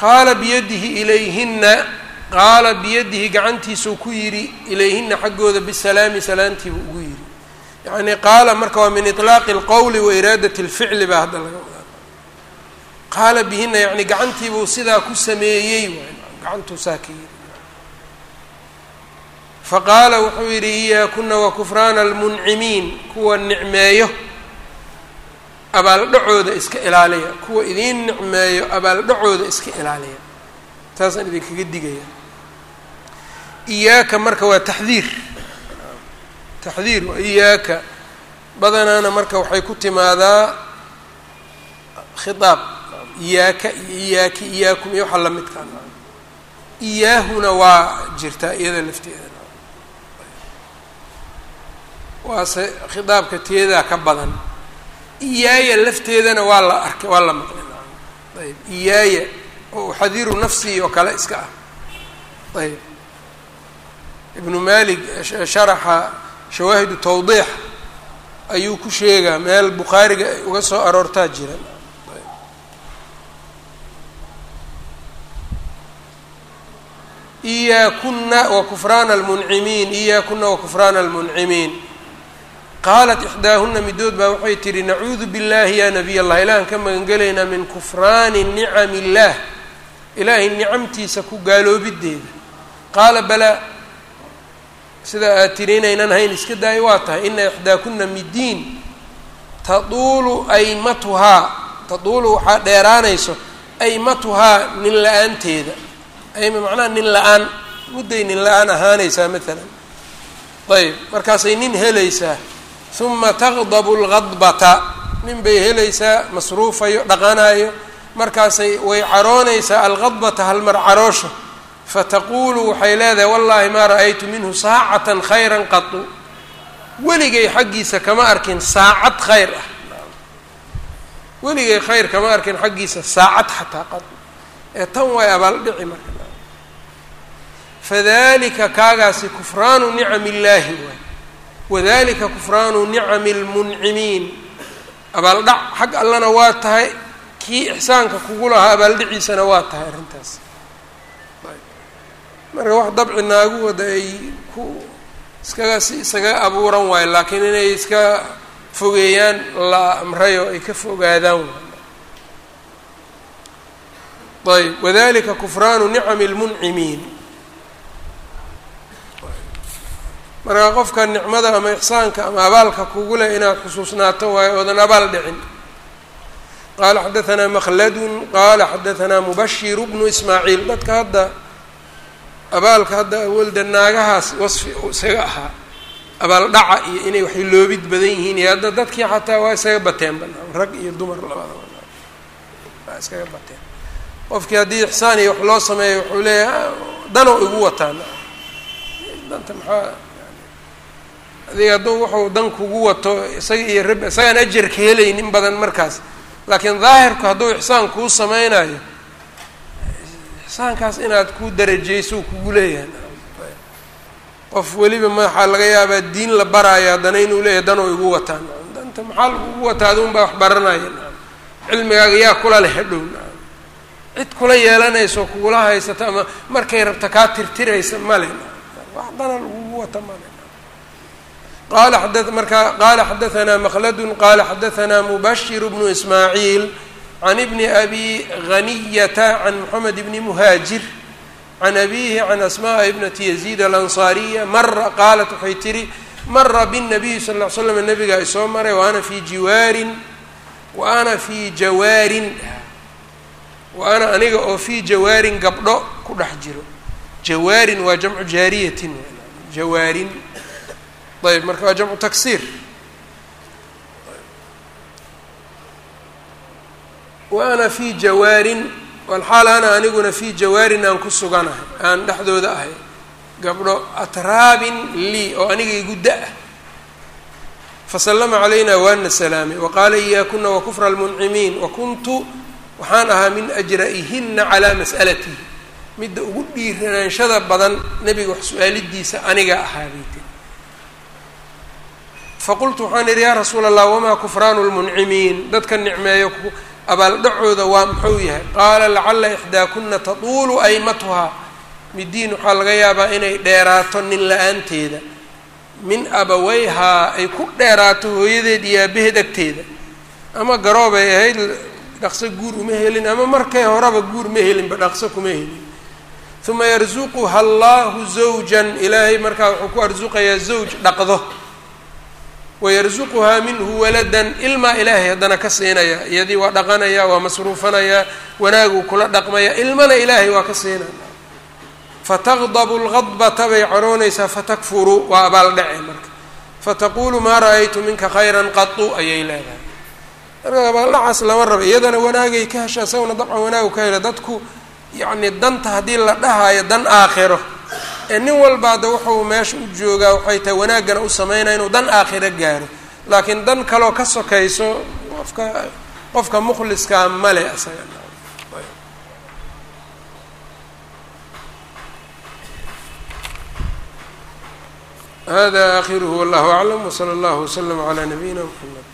qaala biyadihi ilayhina qaala biyadihi gacantiisuu ku yidhi ilayhina xaggooda bisalaami salaamtiibuu ugu yidhi. Yacnii qaala marka waa min itlaaqi alqowli wa iraadat alficli baa hadda laga wadaa. Qaala bihina yacni gacantiibuu sidaa ku sameeyey gacantuu saa ka yidhi. Faqaala wuxuu yidhi iyaakuna wa kufraana almuncimiin kuwa nicmeeyo abaaldhacooda iska ilaaliya kuwa idiin nicmeeyo abaaldhacooda iska ilaaliya taasaan idinkaga digaya iyaaka marka waa taxdiir. Taxdiir waa iyaaka. Badanaana marka waxay ku timaadaa khitaab iyaaka iyo iyaaki iyaakum iyo waxa lamidkaa iyaahuna waa jirtaa iyada lafteeda. Waase khitaabka teedaa ka badan. Iyaaya lafteedana waa la arkay waa la maqlay. Ayb iyaaya oo xadiiru nafsii oo kale iska ah. Ayb ibnu malik sharaxa shawaahidu tawdiix ayuu ku sheegaa meel bukhaariga ay uga soo aroortaa jira iyaakuna wa kufraana almuncimiin iyaakuna wa kufraana almuncimiin qaalat ixdaahuna midood baa waxay tihi nacuudu billahi ya nabiy allah ilahan ka magangelaynaa min kufraani nicami illaah ilaahay nicamtiisa ku gaaloobideeda qaala balaa sida aad tiri inaynan hayn iska daayo waa tahay ina ixdaakuna midiin taduulu aymatuhaa taduulu waxaa dheeraanayso aymatuhaa nin la'aanteeda ayma macnaha nin la'aan mudday nin la'aan ahaanaysaa maalan ayb markaasay nin helaysaa uma taqdabu lgadbata nin bay helaysaa masruufayo dhaqanayo markaasay way caroonaysaa algadbata halmar caroosho fataquulu waxay leedahay wallaahi maa ra'aytu minhu saacatan khayran qatu weligay xaggiisa kama arkin saacad khayr ah. Weligay khayr kama arkin xaggiisa saacad xataa qatu ee tan way abaaldhici marka. Fadalika kaagaasi kufraanu nicami illaahi waay wadalika kufraanu nicami lmuncimiin abaaldhac xag allana waa tahay kii ixsaanka kugu lahaa abaaldhiciisana waa tahay arrintaas marka wax dabci naagu ay ku iskaga si isaga abuuran waayo laakiin inay iska fogeeyaan la amrayo ay ka fogaadaan. Ayb wadalika kufraanu nicami lmuncimiin marka qofka nicmada ama ixsaanka ama abaalka kugu leh inaad xusuusnaato waayo oodan abaal dhicin. Qaala xadaanaa makladun qaala xadaanaa mubashiru bnu ismaaciil. Dadka hadda abaalka hadda awalda naagahaas wasfi isaga ahaa abaal dhaca iyo inay waxay loobid badan yihiin iyo hadda dadkii xataa waa isaga bateen banaa rag iyo dumar labadaba waa iskaga bateen. Qofkii haddii ixsaan iyo wax loo sameeyo wuxuu leeyahay danow igu wataan. Danta maxaa adiga hadduu wuxuu dan kugu wato isaga iyo rab isagaan ajarka helaynin badan markaas. Laakiin daahirku hadduu ixsaan kuu sameynayo ixsaankaas inaad ku darajeyso kugu leeyahay. Qof weliba maxaa laga yaabaa diin la baraayo haddana inuu leeyahay danoo igu wataan. Danta maxaa lagugu wataa? Adun baa wax baranaya cilmigaaga yaa kula leh hadhow. Cid kula yeelanayso kugula haysato ama markay rabta kaa tirtiraysa male wax dana lagugu wata male qala a marka qala xadaanaa mkldun qala xadaanaa mubashir bnu ismaaciil can ibni abi haniyata can moxamed ibni muhaajir can abiihi can asma'a ibnati yaziid alansaariya mara qaalat waxay tihi mara binabiyi sal ly slam nabigaa isoo maray wa ana fii jiwaarin wa ana fii jawaarin wa ana aniga oo fii jawaarin gabdho ku dhex jiro jawaarin waa jamcu jaariyatin jawaarin ayb marka waa jamcu taksiir wa ana fii jawaarin walxaal ana aniguna fii jawaarin aan ku suganahay aan dhexdooda ahay. Gabdho atraabin lii oo aniga igu da'ah fasalama calayna waana salaamay waqaala iyaakuna wakufra almuncimiin wakuntu waxaan ahaa min ajra'ihina calaa mas'alatihi midda ugu dhiiranaanshada badan nebiga wax su'aalidiisa aniga ahaabeyte faqultu waxaan idhi yaa rasuula allah wamaa kufraanu lmuncimiin dadka nicmeeyo abaaldhacooda waa muxuu yahay? Qaala lacala ixdaakuna tatuulu aymatuhaa midiin waxaa laga yaabaa inay dheeraato nin la'aanteeda. Min abaweyhaa ay ku dheeraato hooyadeed iyo aabaheed agteeda. Ama garoobay ahayd dhaqso guur uma helin ama markay horeba guur ma helinba dhaqso kuma helin. Uma yarzuquha allahu zawjan. Ilaahay markaa wuxuu ku arsuqayaa zawj dhaqdo wayarzuquhaa minhu waladan ilmaa ilaahay haddana ka siinaya iyadii waa dhaqanayaa waa masruufanayaa wanaaguu kula dhaqmaya ilmana ilaahay waa ka siinaya fataqdabu lgadbata bay caroonaysaa fatakfuru waa abaaldhace marka fataqulu maa ra'aytu minka khayran qatu ayay leedahay marka abaaldhacaas lama raba iyadana wanaagay ka hesha isaguna dabcan wanaagu ka hela dadku yacni danta haddii la dhahayo dan aakhiro ee nin walbaada wuxuu meesha u joogaa waxay tahay wanaaggana u sameynaya inuu dan aakhiro gaaro. Laakiin dan kaloo ka sokayso qofka qofka mukhliskaa male isaga hada akhiruhu wallahu aclam wsala allahu waslama calaa nabiyina mxamed